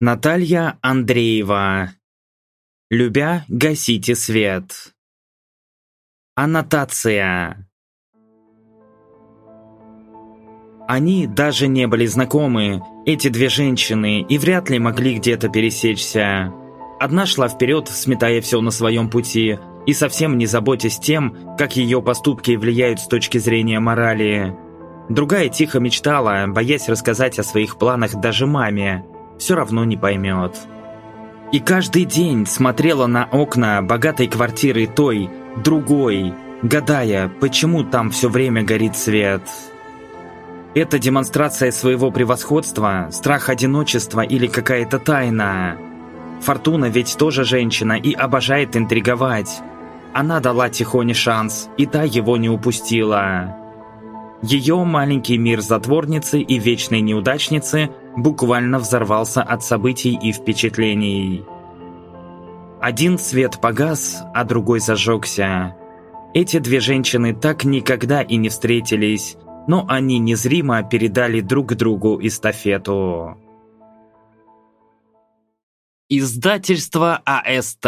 Наталья Андреева. Любя, гасите свет. Аннотация. Они даже не были знакомы, эти две женщины, и вряд ли могли где-то пересечься. Одна шла вперед, сметая все на своем пути, и совсем не заботясь тем, как ее поступки влияют с точки зрения морали. Другая тихо мечтала, боясь рассказать о своих планах даже маме, все равно не поймет. И каждый день смотрела на окна богатой квартиры той, другой, гадая, почему там все время горит свет. Это демонстрация своего превосходства, страх одиночества или какая-то тайна. Фортуна ведь тоже женщина и обожает интриговать. Она дала Тихоне шанс, и та его не упустила. Ее маленький мир затворницы и вечной неудачницы буквально взорвался от событий и впечатлений. Один свет погас, а другой зажегся. Эти две женщины так никогда и не встретились, но они незримо передали друг другу эстафету. Издательство АСТ.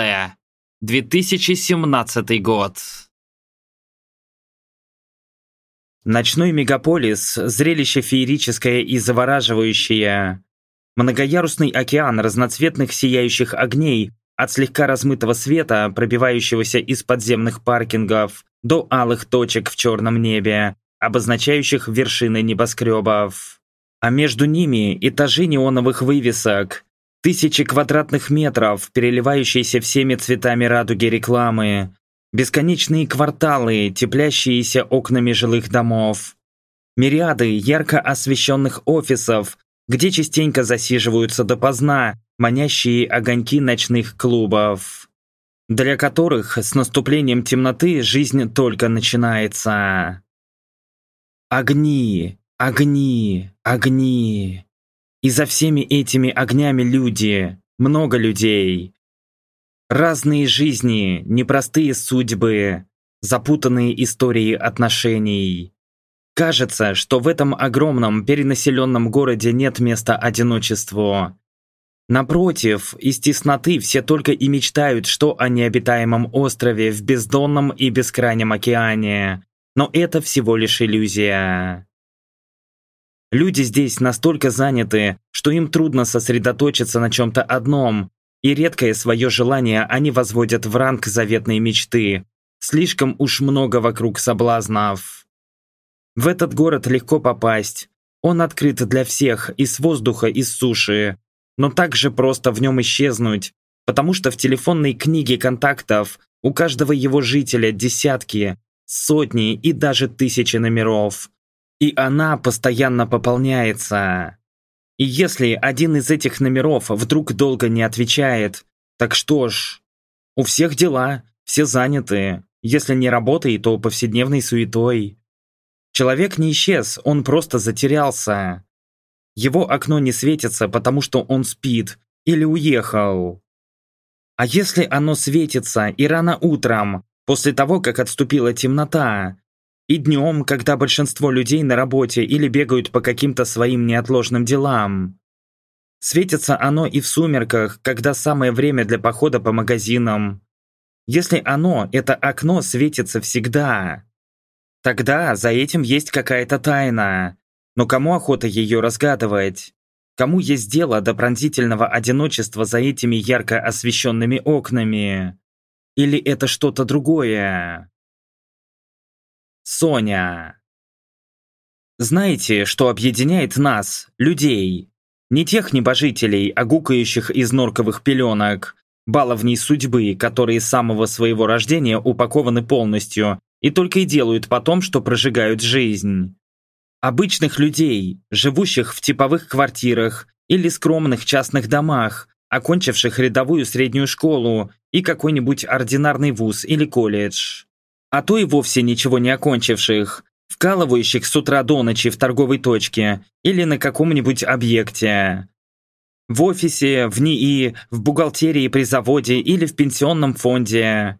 2017 год. Ночной мегаполис – зрелище феерическое и завораживающее. Многоярусный океан разноцветных сияющих огней от слегка размытого света, пробивающегося из подземных паркингов, до алых точек в черном небе, обозначающих вершины небоскребов. А между ними этажи неоновых вывесок, тысячи квадратных метров, переливающиеся всеми цветами радуги рекламы, Бесконечные кварталы, теплящиеся окнами жилых домов. Мириады ярко освещенных офисов, где частенько засиживаются допоздна манящие огоньки ночных клубов, для которых с наступлением темноты жизнь только начинается. Огни, огни, огни. И за всеми этими огнями люди, много людей, Разные жизни, непростые судьбы, запутанные истории отношений. Кажется, что в этом огромном перенаселенном городе нет места одиночеству. Напротив, из тесноты все только и мечтают, что о необитаемом острове в бездонном и бескрайнем океане. Но это всего лишь иллюзия. Люди здесь настолько заняты, что им трудно сосредоточиться на чем-то одном, и редкое свое желание они возводят в ранг заветной мечты. Слишком уж много вокруг соблазнов. В этот город легко попасть. Он открыт для всех, и с воздуха, и с суши. Но также просто в нем исчезнуть, потому что в телефонной книге контактов у каждого его жителя десятки, сотни и даже тысячи номеров. И она постоянно пополняется. И если один из этих номеров вдруг долго не отвечает, так что ж, у всех дела, все заняты, если не работой, то повседневной суетой. Человек не исчез, он просто затерялся. Его окно не светится, потому что он спит или уехал. А если оно светится и рано утром, после того, как отступила темнота, и днем, когда большинство людей на работе или бегают по каким-то своим неотложным делам. Светится оно и в сумерках, когда самое время для похода по магазинам. Если оно, это окно, светится всегда, тогда за этим есть какая-то тайна. Но кому охота ее разгадывать? Кому есть дело до пронзительного одиночества за этими ярко освещенными окнами? Или это что-то другое? Соня. Знаете, что объединяет нас, людей? Не тех небожителей, а гукающих из норковых пеленок, баловней судьбы, которые с самого своего рождения упакованы полностью и только и делают потом, что прожигают жизнь. Обычных людей, живущих в типовых квартирах или скромных частных домах, окончивших рядовую среднюю школу и какой-нибудь ординарный вуз или колледж а то и вовсе ничего не окончивших, вкалывающих с утра до ночи в торговой точке или на каком-нибудь объекте. В офисе, в НИИ, в бухгалтерии при заводе или в пенсионном фонде.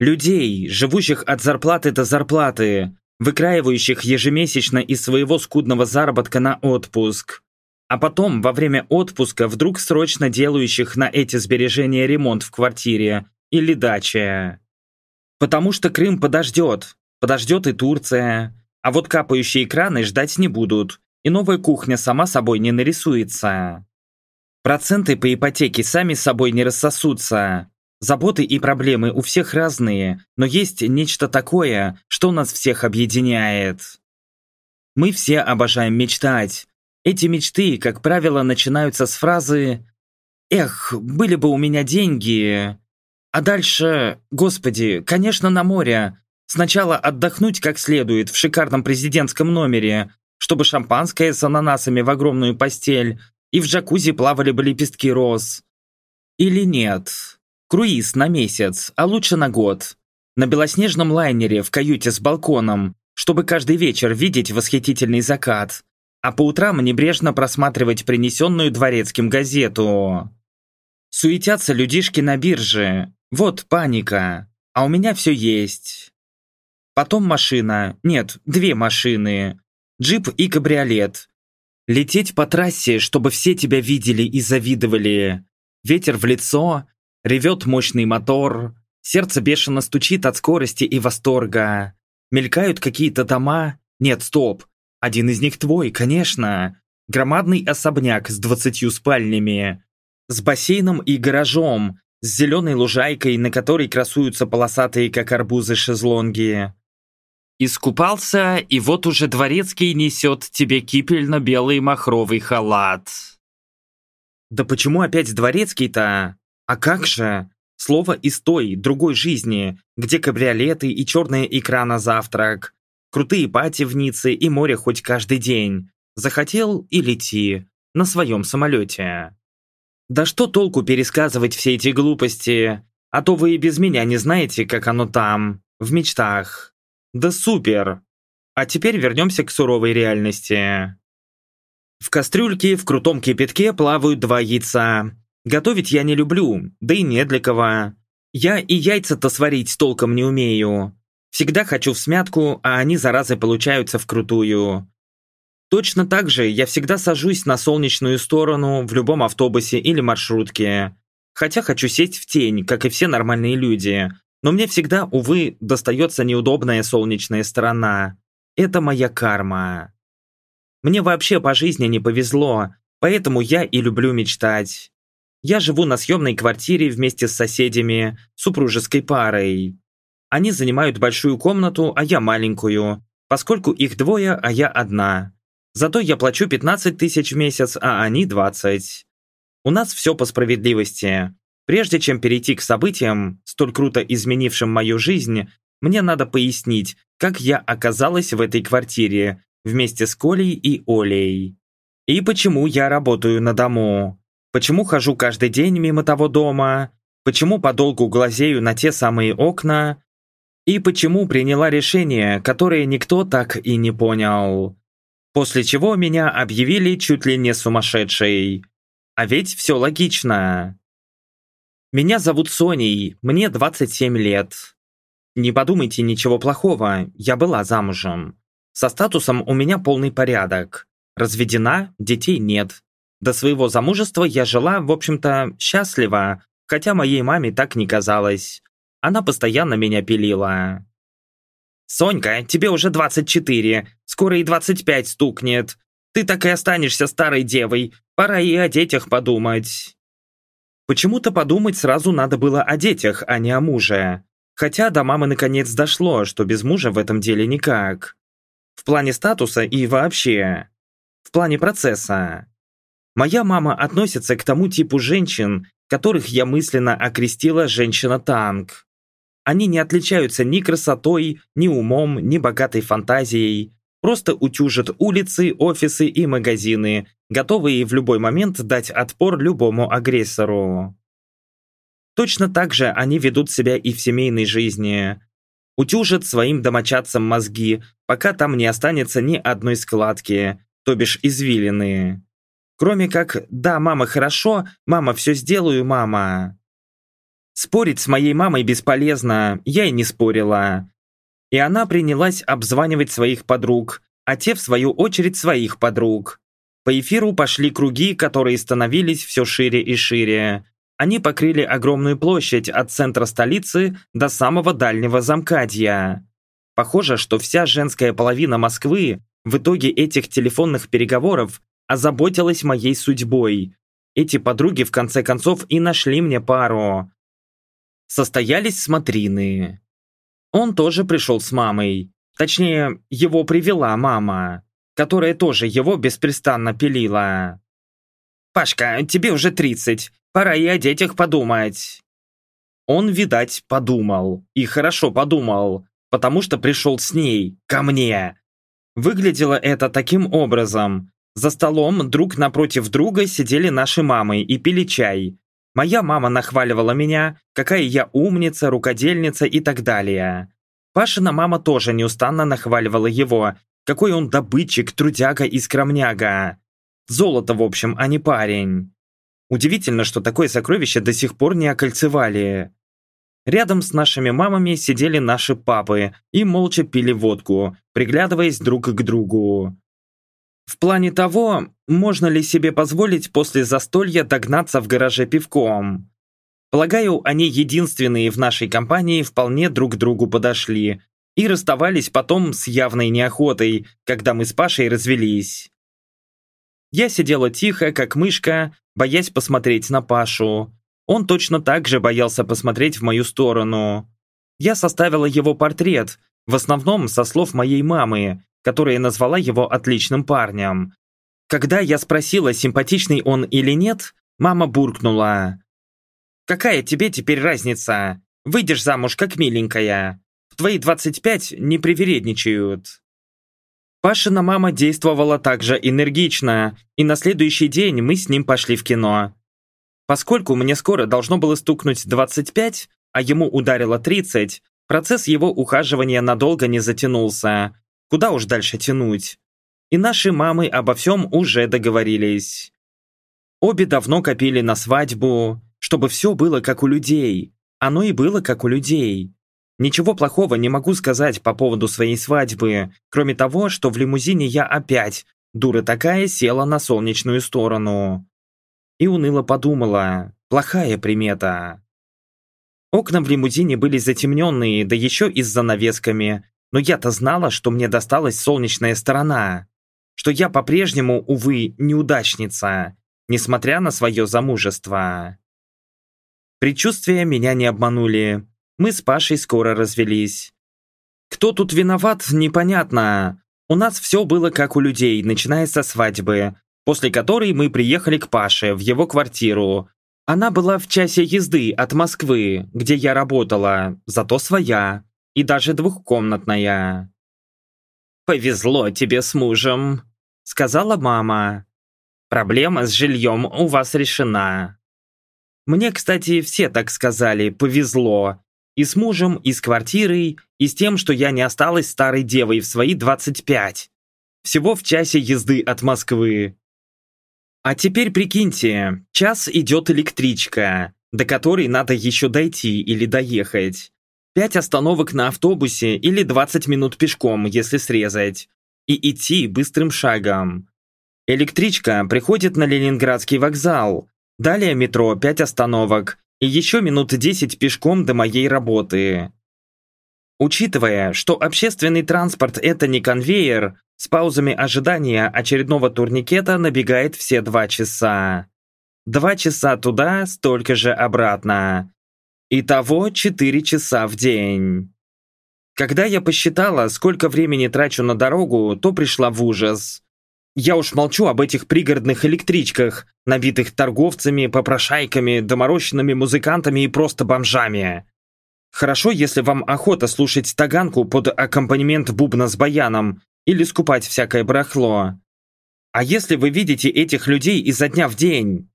Людей, живущих от зарплаты до зарплаты, выкраивающих ежемесячно из своего скудного заработка на отпуск. а потом во время отпуска вдруг срочно делающих на эти сбережения ремонт в квартире или даче. Потому что Крым подождет, подождет и Турция, а вот капающие краны ждать не будут, и новая кухня сама собой не нарисуется. Проценты по ипотеке сами собой не рассосутся. Заботы и проблемы у всех разные, но есть нечто такое, что нас всех объединяет. Мы все обожаем мечтать. Эти мечты, как правило, начинаются с фразы «Эх, были бы у меня деньги». А дальше, господи, конечно, на море. Сначала отдохнуть как следует в шикарном президентском номере, чтобы шампанское с ананасами в огромную постель и в джакузи плавали бы лепестки роз. Или нет. Круиз на месяц, а лучше на год. На белоснежном лайнере в каюте с балконом, чтобы каждый вечер видеть восхитительный закат, а по утрам небрежно просматривать принесенную дворецким газету. Суетятся людишки на бирже. Вот паника. А у меня все есть. Потом машина. Нет, две машины. Джип и кабриолет. Лететь по трассе, чтобы все тебя видели и завидовали. Ветер в лицо, ревет мощный мотор, сердце бешено стучит от скорости и восторга. Мелькают какие-то дома. Нет, стоп. Один из них твой, конечно. Громадный особняк с двадцатью спальнями. С бассейном и гаражом. С зеленой лужайкой, на которой красуются полосатые, как арбузы, шезлонги. Искупался, и вот уже дворецкий несет тебе кипельно-белый махровый халат. Да почему опять дворецкий-то? А как же? Слово из той, другой жизни, где кабриолеты и черная икра на завтрак, крутые пати в Ницце и море хоть каждый день. Захотел и лети на своем самолете. Да что толку пересказывать все эти глупости, а то вы и без меня не знаете, как оно там, в мечтах. Да супер! А теперь вернемся к суровой реальности. В кастрюльке в крутом кипятке плавают два яйца. Готовить я не люблю, да и не для кого. Я и яйца-то сварить толком не умею. Всегда хочу в смятку, а они, заразы, получаются вкрутую. Точно так же я всегда сажусь на солнечную сторону в любом автобусе или маршрутке. Хотя хочу сесть в тень, как и все нормальные люди. Но мне всегда, увы, достается неудобная солнечная сторона. Это моя карма. Мне вообще по жизни не повезло, поэтому я и люблю мечтать. Я живу на съемной квартире вместе с соседями, супружеской парой. Они занимают большую комнату, а я маленькую, поскольку их двое, а я одна. Зато я плачу 15 тысяч в месяц, а они 20. У нас все по справедливости. Прежде чем перейти к событиям, столь круто изменившим мою жизнь, мне надо пояснить, как я оказалась в этой квартире вместе с Колей и Олей. И почему я работаю на дому. Почему хожу каждый день мимо того дома? Почему подолгу глазею на те самые окна? И почему приняла решение, которое никто так и не понял? После чего меня объявили чуть ли не сумасшедшей. А ведь все логично. Меня зовут Соней, мне 27 лет. Не подумайте ничего плохого, я была замужем. Со статусом у меня полный порядок. Разведена, детей нет. До своего замужества я жила, в общем-то, счастливо, хотя моей маме так не казалось. Она постоянно меня пилила. «Сонька, тебе уже 24, скоро и 25 стукнет. Ты так и останешься старой девой, пора и о детях подумать». Почему-то подумать сразу надо было о детях, а не о муже. Хотя до мамы наконец дошло, что без мужа в этом деле никак. В плане статуса и вообще. В плане процесса. Моя мама относится к тому типу женщин, которых я мысленно окрестила «женщина-танк». Они не отличаются ни красотой, ни умом, ни богатой фантазией, просто утюжат улицы, офисы и магазины, готовые в любой момент дать отпор любому агрессору. Точно так же они ведут себя и в семейной жизни. Утюжат своим домочадцам мозги, пока там не останется ни одной складки, то бишь извилины. Кроме как «да, мама, хорошо, мама, все сделаю, мама». Спорить с моей мамой бесполезно, я и не спорила. И она принялась обзванивать своих подруг, а те, в свою очередь, своих подруг. По эфиру пошли круги, которые становились все шире и шире. Они покрыли огромную площадь от центра столицы до самого дальнего замкадья. Похоже, что вся женская половина Москвы в итоге этих телефонных переговоров озаботилась моей судьбой. Эти подруги в конце концов и нашли мне пару. Состоялись смотрины. Он тоже пришел с мамой. Точнее, его привела мама, которая тоже его беспрестанно пилила. «Пашка, тебе уже тридцать. Пора и о детях подумать. Он, видать, подумал. И хорошо подумал, потому что пришел с ней, ко мне. Выглядело это таким образом. За столом друг напротив друга сидели наши мамы и пили чай. Моя мама нахваливала меня, какая я умница, рукодельница и так далее. Пашина мама тоже неустанно нахваливала его, какой он добытчик, трудяга и скромняга. Золото, в общем, а не парень. Удивительно, что такое сокровище до сих пор не окольцевали. Рядом с нашими мамами сидели наши папы и молча пили водку, приглядываясь друг к другу. В плане того, можно ли себе позволить после застолья догнаться в гараже пивком. Полагаю, они единственные в нашей компании вполне друг другу подошли и расставались потом с явной неохотой, когда мы с Пашей развелись. Я сидела тихо, как мышка, боясь посмотреть на Пашу. Он точно так же боялся посмотреть в мою сторону. Я составила его портрет, в основном со слов моей мамы, которая назвала его отличным парнем. Когда я спросила, симпатичный он или нет, мама буркнула. «Какая тебе теперь разница? Выйдешь замуж как миленькая. В твои 25 не привередничают». Пашина мама действовала также энергично, и на следующий день мы с ним пошли в кино. Поскольку мне скоро должно было стукнуть 25, а ему ударило 30, процесс его ухаживания надолго не затянулся. Куда уж дальше тянуть? И наши мамы обо всем уже договорились. Обе давно копили на свадьбу, чтобы все было как у людей. Оно и было как у людей. Ничего плохого не могу сказать по поводу своей свадьбы, кроме того, что в лимузине я опять, дура такая, села на солнечную сторону. И уныло подумала, плохая примета. Окна в лимузине были затемненные, да еще и с занавесками, но я-то знала, что мне досталась солнечная сторона, что я по-прежнему, увы, неудачница, несмотря на свое замужество. Предчувствия меня не обманули. Мы с Пашей скоро развелись. Кто тут виноват, непонятно. У нас все было как у людей, начиная со свадьбы, после которой мы приехали к Паше в его квартиру. Она была в часе езды от Москвы, где я работала, зато своя, и даже двухкомнатная. «Повезло тебе с мужем», — сказала мама. «Проблема с жильем у вас решена». Мне, кстати, все так сказали, повезло, и с мужем, и с квартирой, и с тем, что я не осталась старой девой в свои 25. Всего в часе езды от Москвы. А теперь прикиньте, час идет электричка, до которой надо еще дойти или доехать. Пять остановок на автобусе или 20 минут пешком, если срезать. И идти быстрым шагом. Электричка приходит на Ленинградский вокзал. Далее метро 5 остановок, и еще минут 10 пешком до моей работы. Учитывая, что общественный транспорт это не конвейер, с паузами ожидания очередного турникета набегает все два часа. Два часа туда, столько же обратно. Итого 4 часа в день. Когда я посчитала, сколько времени трачу на дорогу, то пришла в ужас. Я уж молчу об этих пригородных электричках, набитых торговцами, попрошайками, доморощенными музыкантами и просто бомжами. Хорошо, если вам охота слушать таганку под аккомпанемент бубна с баяном или скупать всякое барахло. А если вы видите этих людей изо дня в день?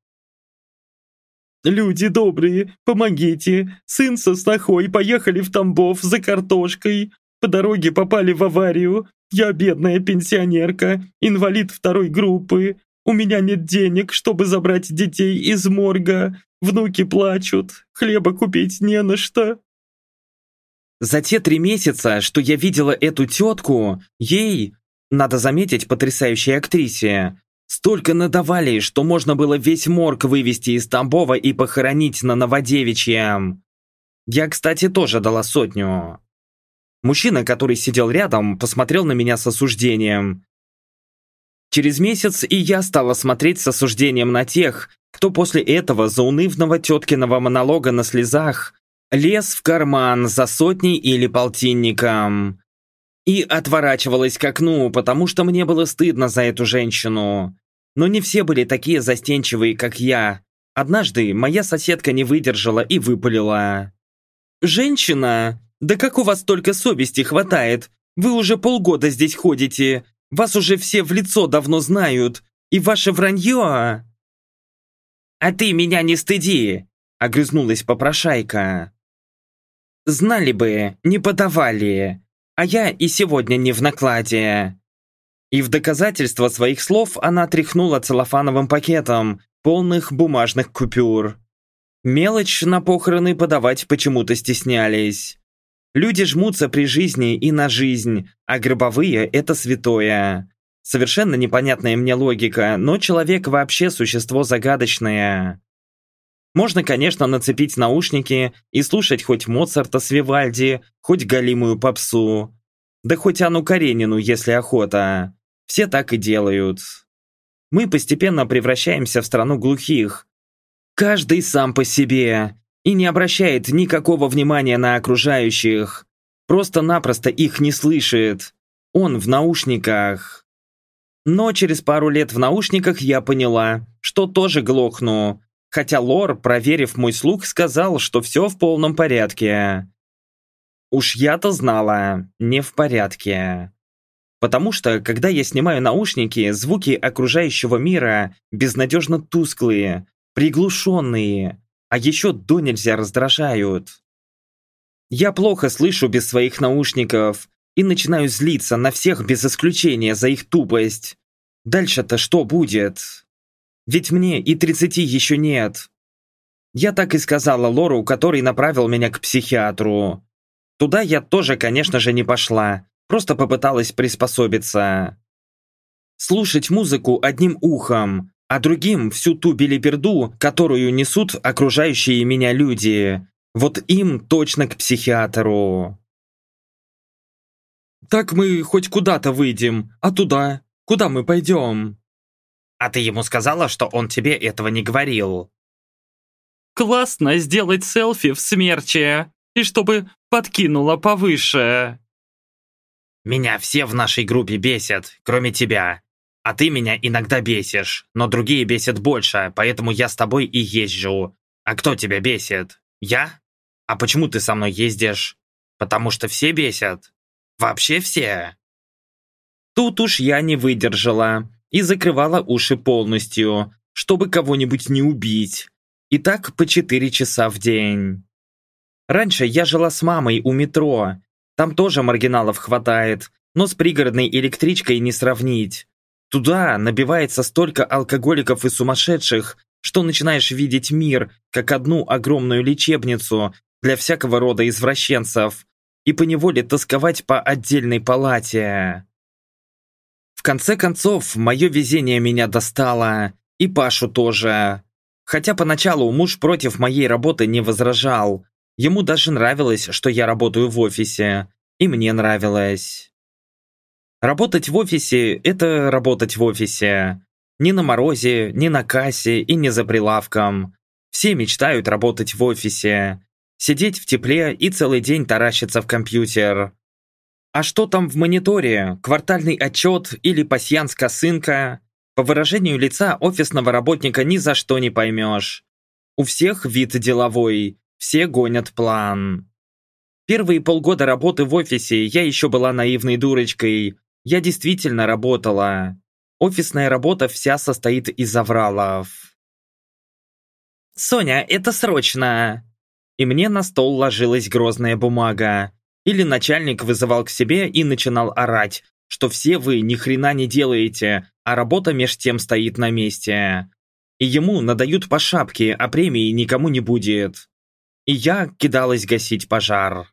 «Люди добрые, помогите! Сын со снохой поехали в Тамбов за картошкой. По дороге попали в аварию. Я бедная пенсионерка, инвалид второй группы. У меня нет денег, чтобы забрать детей из морга. Внуки плачут, хлеба купить не на что. За те три месяца, что я видела эту тетку, ей, надо заметить, потрясающей актрисе, Столько надавали, что можно было весь морг вывести из Тамбова и похоронить на Новодевичьем. Я, кстати, тоже дала сотню. Мужчина, который сидел рядом, посмотрел на меня с осуждением. Через месяц и я стала смотреть с осуждением на тех, кто после этого заунывного теткиного монолога на слезах лез в карман за сотней или полтинником. И отворачивалась к окну, потому что мне было стыдно за эту женщину. Но не все были такие застенчивые, как я. Однажды моя соседка не выдержала и выпалила. «Женщина, да как у вас только совести хватает? Вы уже полгода здесь ходите, вас уже все в лицо давно знают, и ваше вранье...» «А ты меня не стыди!» — огрызнулась попрошайка. «Знали бы, не подавали, а я и сегодня не в накладе». И в доказательство своих слов она тряхнула целлофановым пакетом, полных бумажных купюр. Мелочь на похороны подавать почему-то стеснялись. Люди жмутся при жизни и на жизнь, а гробовые – это святое. Совершенно непонятная мне логика, но человек вообще существо загадочное. Можно, конечно, нацепить наушники и слушать хоть Моцарта с Вивальди, хоть галимую попсу. Да хоть Анну Каренину, если охота. Все так и делают. Мы постепенно превращаемся в страну глухих, Каждый сам по себе и не обращает никакого внимания на окружающих. Просто-напросто их не слышит. Он в наушниках. Но через пару лет в наушниках я поняла, что тоже глохну. Хотя Лор, проверив мой слух, сказал, что все в полном порядке. Уж я-то знала, не в порядке. Потому что, когда я снимаю наушники, звуки окружающего мира безнадежно тусклые, приглушенные, а еще до нельзя раздражают. Я плохо слышу без своих наушников и начинаю злиться на всех без исключения за их тупость. Дальше-то что будет? Ведь мне и 30 еще нет. Я так и сказала Лору, который направил меня к психиатру. Туда я тоже, конечно же, не пошла, просто попыталась приспособиться. Слушать музыку одним ухом, а другим всю ту белиберду, которую несут окружающие меня люди. Вот им точно к психиатру. «Так мы хоть куда-то выйдем, а туда? Куда мы пойдем?» «А ты ему сказала, что он тебе этого не говорил?» «Классно сделать селфи в смерче, и чтобы подкинуло повыше!» «Меня все в нашей группе бесят, кроме тебя. А ты меня иногда бесишь, но другие бесят больше, поэтому я с тобой и езжу. А кто тебя бесит? Я? А почему ты со мной ездишь? Потому что все бесят. Вообще все. Тут уж я не выдержала и закрывала уши полностью, чтобы кого-нибудь не убить. И так по четыре часа в день. Раньше я жила с мамой у метро. Там тоже маргиналов хватает, но с пригородной электричкой не сравнить. Туда набивается столько алкоголиков и сумасшедших, что начинаешь видеть мир как одну огромную лечебницу для всякого рода извращенцев и поневоле тосковать по отдельной палате. В конце концов, мое везение меня достало, и Пашу тоже. Хотя поначалу муж против моей работы не возражал. Ему даже нравилось, что я работаю в офисе. И мне нравилось. Работать в офисе – это работать в офисе. Ни на морозе, ни на кассе и не за прилавком. Все мечтают работать в офисе. Сидеть в тепле и целый день таращиться в компьютер. А что там в мониторе? Квартальный отчет или пасьянс косынка? По выражению лица офисного работника ни за что не поймешь. У всех вид деловой, все гонят план. Первые полгода работы в офисе я еще была наивной дурочкой, я действительно работала. Офисная работа вся состоит из авралов. «Соня, это срочно!» И мне на стол ложилась грозная бумага. Или начальник вызывал к себе и начинал орать, что все вы ни хрена не делаете, а работа меж тем стоит на месте. И ему надают по шапке, а премии никому не будет. И я кидалась гасить пожар.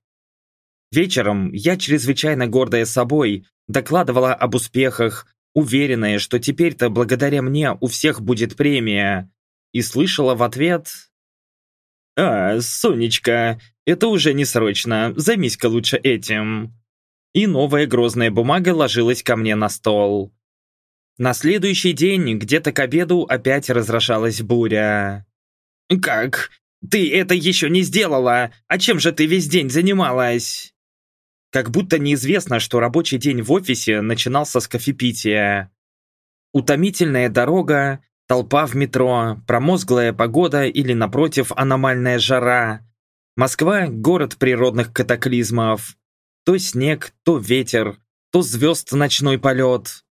Вечером я, чрезвычайно гордая собой, докладывала об успехах, уверенная, что теперь-то благодаря мне у всех будет премия. И слышала в ответ... «А, Сонечка, это уже не срочно, займись-ка лучше этим». И новая грозная бумага ложилась ко мне на стол. На следующий день, где-то к обеду, опять разражалась буря. «Как? Ты это еще не сделала! А чем же ты весь день занималась?» Как будто неизвестно, что рабочий день в офисе начинался с кофепития. Утомительная дорога, толпа в метро, промозглая погода или, напротив, аномальная жара. Москва – город природных катаклизмов. То снег, то ветер, то звезд ночной полет.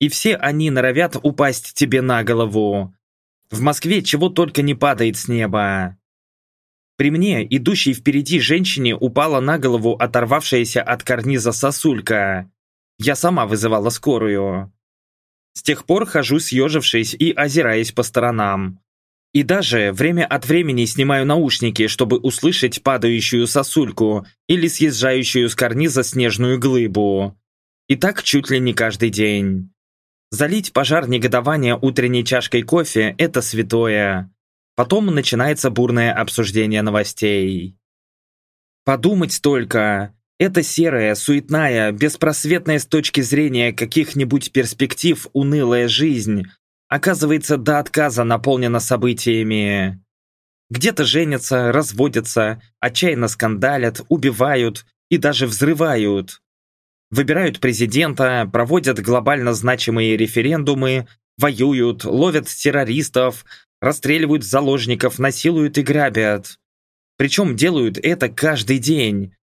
И все они норовят упасть тебе на голову. В Москве чего только не падает с неба. При мне, идущей впереди женщине, упала на голову оторвавшаяся от карниза сосулька. Я сама вызывала скорую. С тех пор хожу съежившись и озираясь по сторонам. И даже время от времени снимаю наушники, чтобы услышать падающую сосульку или съезжающую с карниза снежную глыбу. И так чуть ли не каждый день. Залить пожар негодования утренней чашкой кофе – это святое. Потом начинается бурное обсуждение новостей. Подумать только, эта серая, суетная, беспросветная с точки зрения каких-нибудь перспектив унылая жизнь оказывается до отказа наполнена событиями. Где-то женятся, разводятся, отчаянно скандалят, убивают и даже взрывают. Выбирают президента, проводят глобально значимые референдумы, воюют, ловят террористов, расстреливают заложников, насилуют и грабят. Причем делают это каждый день.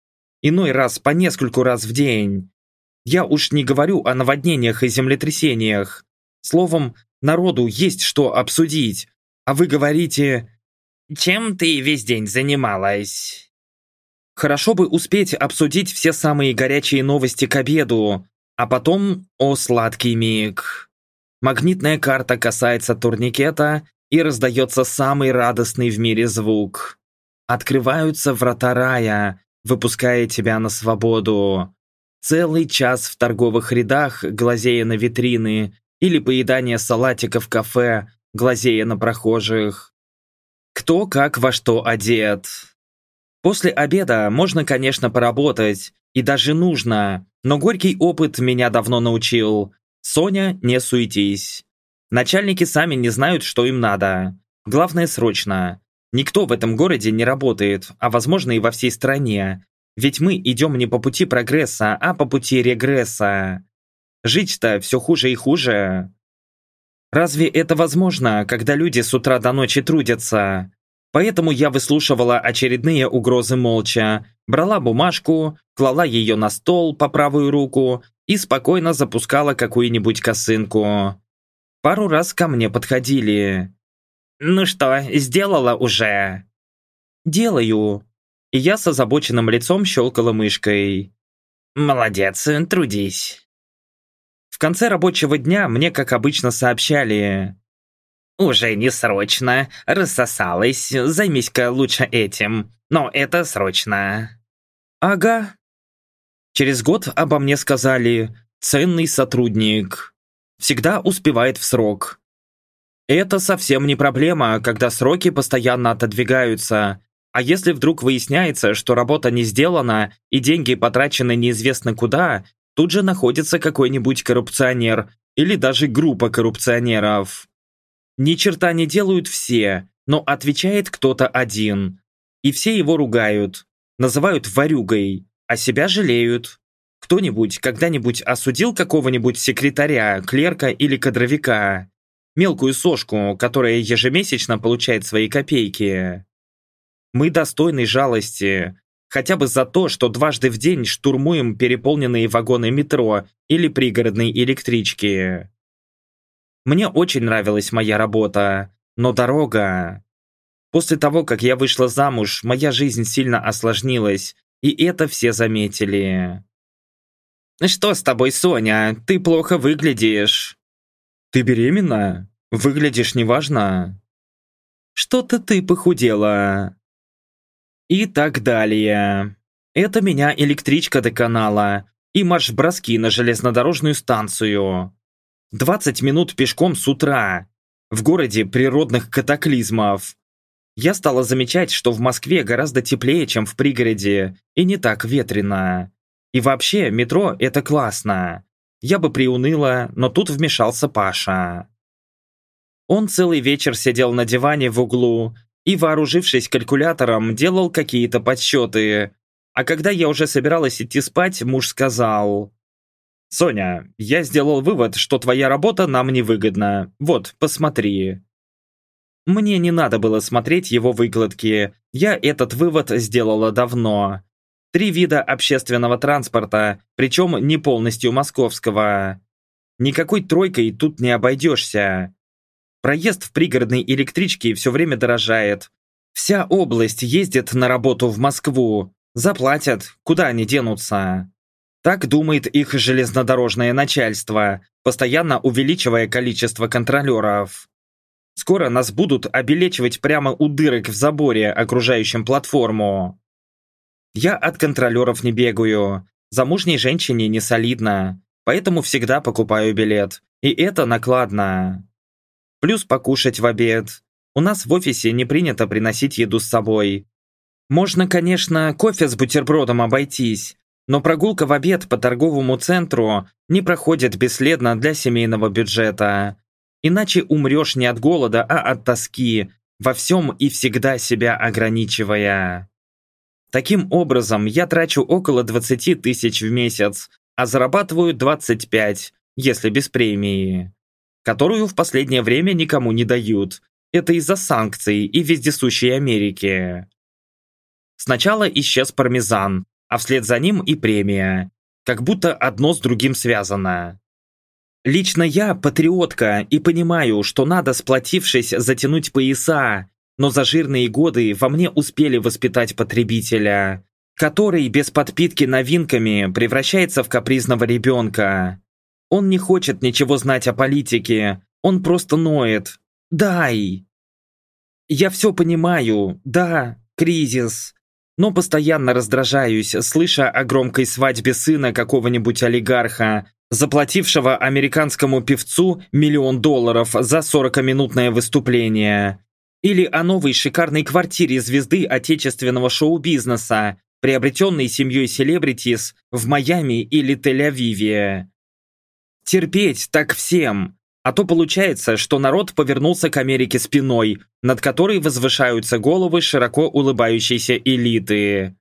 Иной раз по нескольку раз в день. Я уж не говорю о наводнениях и землетрясениях. Словом, народу есть что обсудить. А вы говорите... Чем ты весь день занималась? Хорошо бы успеть обсудить все самые горячие новости к обеду, а потом о сладкий миг. Магнитная карта касается турникета, и раздается самый радостный в мире звук. Открываются врата рая, выпуская тебя на свободу. Целый час в торговых рядах, глазея на витрины, или поедание салатика в кафе, глазея на прохожих. Кто как во что одет. После обеда можно, конечно, поработать, и даже нужно, но горький опыт меня давно научил. Соня, не суетись. Начальники сами не знают, что им надо. Главное, срочно. Никто в этом городе не работает, а возможно и во всей стране. Ведь мы идем не по пути прогресса, а по пути регресса. Жить-то все хуже и хуже. Разве это возможно, когда люди с утра до ночи трудятся? Поэтому я выслушивала очередные угрозы молча, брала бумажку, клала ее на стол по правую руку и спокойно запускала какую-нибудь косынку. Пару раз ко мне подходили. «Ну что, сделала уже?» «Делаю». Я с озабоченным лицом щелкала мышкой. «Молодец, трудись». В конце рабочего дня мне, как обычно, сообщали. «Уже не срочно, рассосалась, займись-ка лучше этим, но это срочно». «Ага». Через год обо мне сказали «ценный сотрудник» всегда успевает в срок. Это совсем не проблема, когда сроки постоянно отодвигаются. А если вдруг выясняется, что работа не сделана и деньги потрачены неизвестно куда, тут же находится какой-нибудь коррупционер или даже группа коррупционеров. Ни черта не делают все, но отвечает кто-то один. И все его ругают, называют ворюгой, а себя жалеют. Кто-нибудь когда-нибудь осудил какого-нибудь секретаря, клерка или кадровика? Мелкую сошку, которая ежемесячно получает свои копейки. Мы достойны жалости, хотя бы за то, что дважды в день штурмуем переполненные вагоны метро или пригородной электрички. Мне очень нравилась моя работа, но дорога... После того, как я вышла замуж, моя жизнь сильно осложнилась, и это все заметили. «Что с тобой, Соня? Ты плохо выглядишь». «Ты беременна? Выглядишь неважно». «Что-то ты похудела». И так далее. Это меня электричка доконала и марш-броски на железнодорожную станцию. 20 минут пешком с утра. В городе природных катаклизмов. Я стала замечать, что в Москве гораздо теплее, чем в пригороде, и не так ветрено. И вообще, метро – это классно. Я бы приуныла, но тут вмешался Паша. Он целый вечер сидел на диване в углу и, вооружившись калькулятором, делал какие-то подсчеты. А когда я уже собиралась идти спать, муж сказал... «Соня, я сделал вывод, что твоя работа нам невыгодна. Вот, посмотри». Мне не надо было смотреть его выкладки. Я этот вывод сделала давно. Три вида общественного транспорта, причем не полностью московского. Никакой тройкой тут не обойдешься. Проезд в пригородной электричке все время дорожает. Вся область ездит на работу в Москву. Заплатят, куда они денутся? Так думает их железнодорожное начальство, постоянно увеличивая количество контролеров. Скоро нас будут обелечивать прямо у дырок в заборе, окружающем платформу. Я от контролеров не бегаю. Замужней женщине не солидно, поэтому всегда покупаю билет. И это накладно. Плюс покушать в обед. У нас в офисе не принято приносить еду с собой. Можно, конечно, кофе с бутербродом обойтись, но прогулка в обед по торговому центру не проходит бесследно для семейного бюджета. Иначе умрешь не от голода, а от тоски, во всем и всегда себя ограничивая. Таким образом, я трачу около 20 тысяч в месяц, а зарабатываю 25, если без премии, которую в последнее время никому не дают. Это из-за санкций и вездесущей Америки. Сначала исчез пармезан, а вслед за ним и премия. Как будто одно с другим связано. Лично я патриотка и понимаю, что надо, сплотившись, затянуть пояса, но за жирные годы во мне успели воспитать потребителя, который без подпитки новинками превращается в капризного ребенка. Он не хочет ничего знать о политике, он просто ноет. «Дай!» Я все понимаю, да, кризис, но постоянно раздражаюсь, слыша о громкой свадьбе сына какого-нибудь олигарха, заплатившего американскому певцу миллион долларов за 40-минутное выступление. Или о новой шикарной квартире звезды отечественного шоу-бизнеса, приобретенной семьей селебритис в Майами или Тель-Авиве. Терпеть так всем, а то получается, что народ повернулся к Америке спиной, над которой возвышаются головы широко улыбающейся элиты.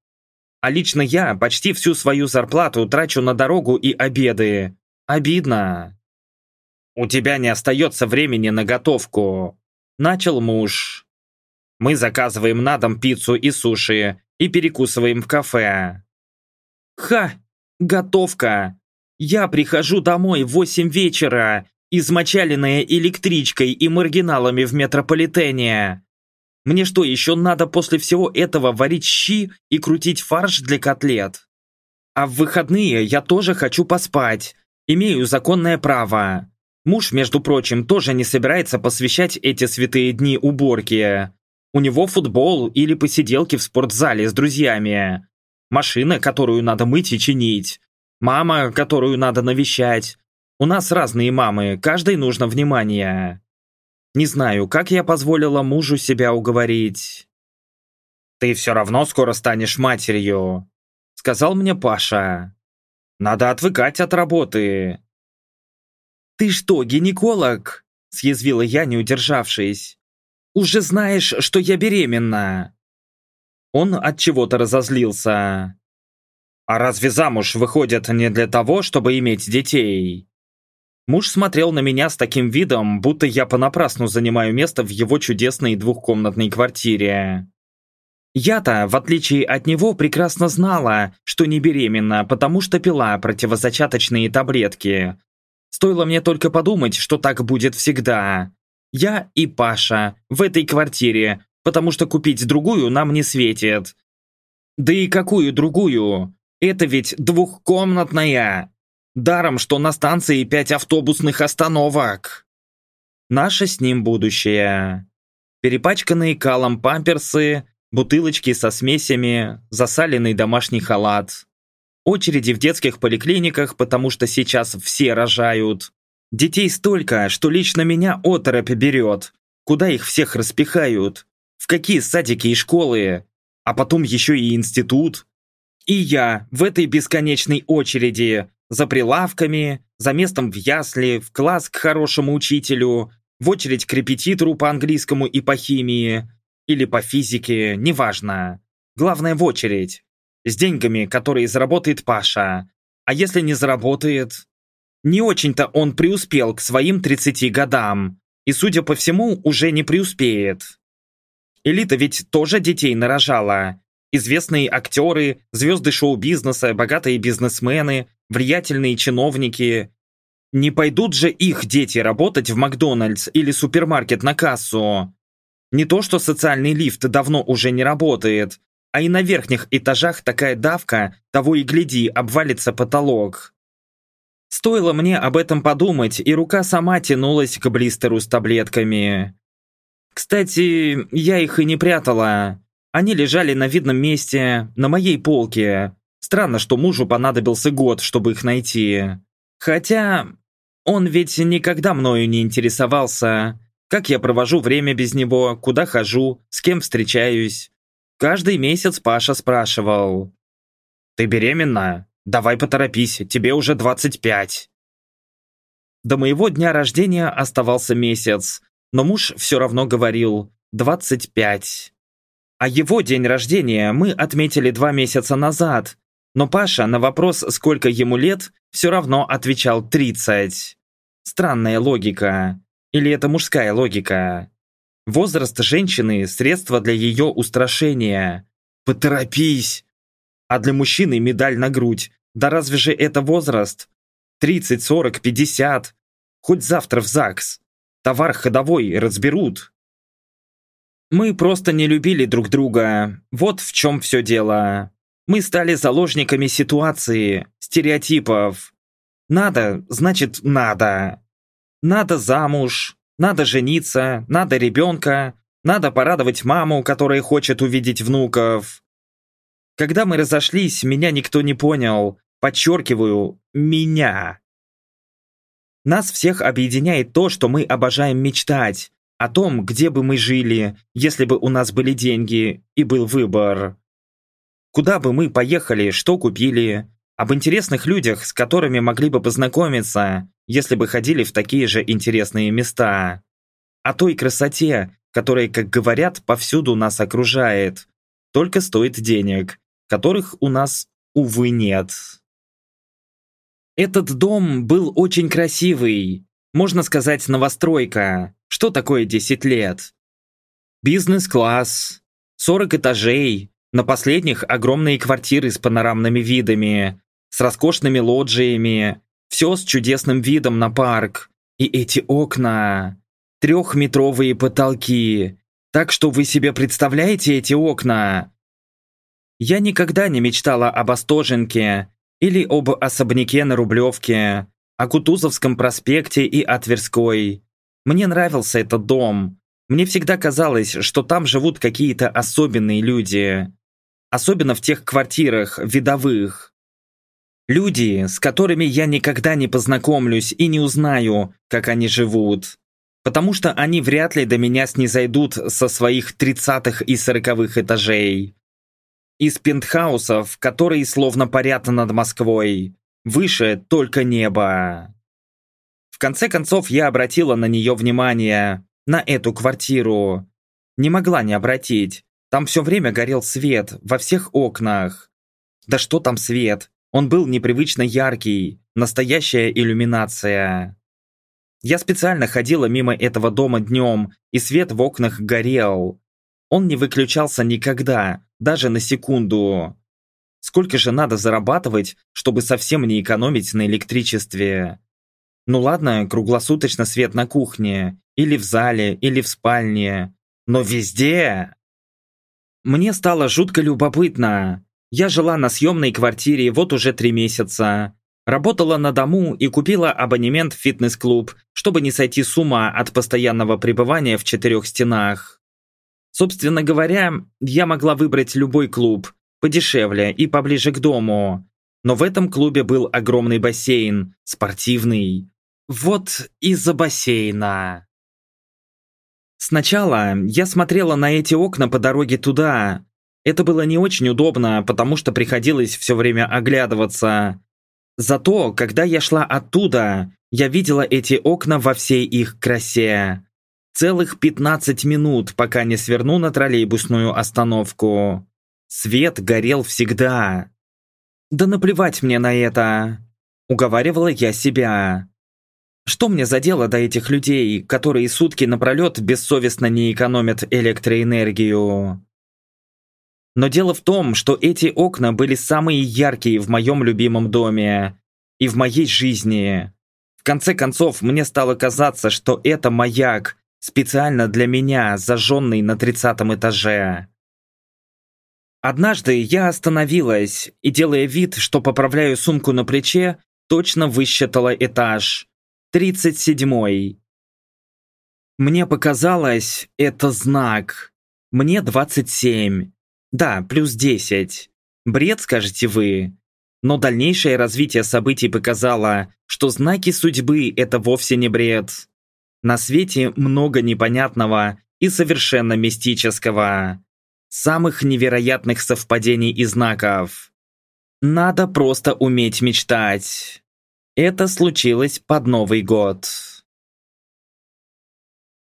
А лично я почти всю свою зарплату трачу на дорогу и обеды. Обидно. «У тебя не остается времени на готовку», – начал муж. «Мы заказываем на дом пиццу и суши и перекусываем в кафе». «Ха! Готовка! Я прихожу домой в восемь вечера измочаленная электричкой и маргиналами в метрополитене. Мне что, еще надо после всего этого варить щи и крутить фарш для котлет? А в выходные я тоже хочу поспать. Имею законное право. Муж, между прочим, тоже не собирается посвящать эти святые дни уборке. У него футбол или посиделки в спортзале с друзьями. Машина, которую надо мыть и чинить. Мама, которую надо навещать. У нас разные мамы, каждой нужно внимание. Не знаю, как я позволила мужу себя уговорить. «Ты все равно скоро станешь матерью», — сказал мне Паша. «Надо отвыкать от работы». «Ты что, гинеколог?» — съязвила я, не удержавшись. «Уже знаешь, что я беременна». Он от чего-то разозлился. «А разве замуж выходят не для того, чтобы иметь детей?» Муж смотрел на меня с таким видом, будто я понапрасну занимаю место в его чудесной двухкомнатной квартире. Я-то, в отличие от него, прекрасно знала, что не беременна, потому что пила противозачаточные таблетки. Стоило мне только подумать, что так будет всегда. Я и Паша в этой квартире, потому что купить другую нам не светит. Да и какую другую? Это ведь двухкомнатная. Даром, что на станции пять автобусных остановок. Наше с ним будущее. Перепачканные калом памперсы, бутылочки со смесями, засаленный домашний халат. Очереди в детских поликлиниках, потому что сейчас все рожают. Детей столько, что лично меня оторопь берет. Куда их всех распихают? В какие садики и школы? А потом еще и институт. И я в этой бесконечной очереди, за прилавками, за местом в ясли, в класс к хорошему учителю, в очередь к репетитору по английскому и по химии, или по физике, неважно. Главное в очередь. С деньгами, которые заработает Паша. А если не заработает? Не очень-то он преуспел к своим 30 годам. И, судя по всему, уже не преуспеет. Элита ведь тоже детей нарожала. Известные актеры, звезды шоу-бизнеса, богатые бизнесмены, влиятельные чиновники. Не пойдут же их дети работать в Макдональдс или супермаркет на кассу. Не то, что социальный лифт давно уже не работает, а и на верхних этажах такая давка, того и гляди, обвалится потолок. Стоило мне об этом подумать, и рука сама тянулась к блистеру с таблетками. Кстати, я их и не прятала. Они лежали на видном месте, на моей полке. Странно, что мужу понадобился год, чтобы их найти. Хотя, он ведь никогда мною не интересовался. Как я провожу время без него, куда хожу, с кем встречаюсь. Каждый месяц Паша спрашивал. «Ты беременна? Давай поторопись, тебе уже 25». До моего дня рождения оставался месяц, но муж все равно говорил 25. А его день рождения мы отметили два месяца назад, но Паша на вопрос, сколько ему лет, все равно отвечал 30. Странная логика. Или это мужская логика? Возраст женщины – средство для ее устрашения. Поторопись! А для мужчины медаль на грудь. Да разве же это возраст? 30, 40, 50. Хоть завтра в ЗАГС. Товар ходовой разберут. Мы просто не любили друг друга. Вот в чем все дело. Мы стали заложниками ситуации, стереотипов. Надо, значит надо. Надо замуж, надо жениться, надо ребенка, надо порадовать маму, которая хочет увидеть внуков. Когда мы разошлись, меня никто не понял. Подчеркиваю, меня. Нас всех объединяет то, что мы обожаем мечтать. О том, где бы мы жили, если бы у нас были деньги и был выбор. Куда бы мы поехали, что купили. Об интересных людях, с которыми могли бы познакомиться если бы ходили в такие же интересные места. О той красоте, которая, как говорят, повсюду нас окружает, только стоит денег, которых у нас, увы, нет. Этот дом был очень красивый, можно сказать, новостройка. Что такое 10 лет? Бизнес-класс, 40 этажей, на последних огромные квартиры с панорамными видами, с роскошными лоджиями, все с чудесным видом на парк. И эти окна. Трехметровые потолки. Так что вы себе представляете эти окна? Я никогда не мечтала об Остоженке или об особняке на Рублевке, о Кутузовском проспекте и о Тверской. Мне нравился этот дом. Мне всегда казалось, что там живут какие-то особенные люди. Особенно в тех квартирах, видовых. Люди, с которыми я никогда не познакомлюсь и не узнаю, как они живут. Потому что они вряд ли до меня снизойдут со своих тридцатых и сороковых этажей. Из пентхаусов, которые словно парят над Москвой. Выше только небо. В конце концов, я обратила на нее внимание. На эту квартиру. Не могла не обратить. Там все время горел свет, во всех окнах. Да что там свет? Он был непривычно яркий, настоящая иллюминация. Я специально ходила мимо этого дома днем, и свет в окнах горел. Он не выключался никогда, даже на секунду. Сколько же надо зарабатывать, чтобы совсем не экономить на электричестве? Ну ладно, круглосуточно свет на кухне, или в зале, или в спальне. Но везде! Мне стало жутко любопытно, я жила на съемной квартире вот уже три месяца. Работала на дому и купила абонемент в фитнес-клуб, чтобы не сойти с ума от постоянного пребывания в четырех стенах. Собственно говоря, я могла выбрать любой клуб, подешевле и поближе к дому. Но в этом клубе был огромный бассейн, спортивный. Вот из-за бассейна. Сначала я смотрела на эти окна по дороге туда. Это было не очень удобно, потому что приходилось все время оглядываться. Зато, когда я шла оттуда, я видела эти окна во всей их красе. Целых 15 минут, пока не сверну на троллейбусную остановку. Свет горел всегда. Да наплевать мне на это. Уговаривала я себя. Что мне за дело до этих людей, которые сутки напролет бессовестно не экономят электроэнергию? Но дело в том, что эти окна были самые яркие в моем любимом доме и в моей жизни. В конце концов, мне стало казаться, что это маяк, специально для меня, зажженный на тридцатом этаже. Однажды я остановилась и, делая вид, что поправляю сумку на плече, точно высчитала этаж. Тридцать седьмой. Мне показалось, это знак. Мне двадцать семь. Да, плюс десять. Бред, скажете вы. Но дальнейшее развитие событий показало, что знаки судьбы – это вовсе не бред. На свете много непонятного и совершенно мистического. Самых невероятных совпадений и знаков. Надо просто уметь мечтать. Это случилось под Новый год.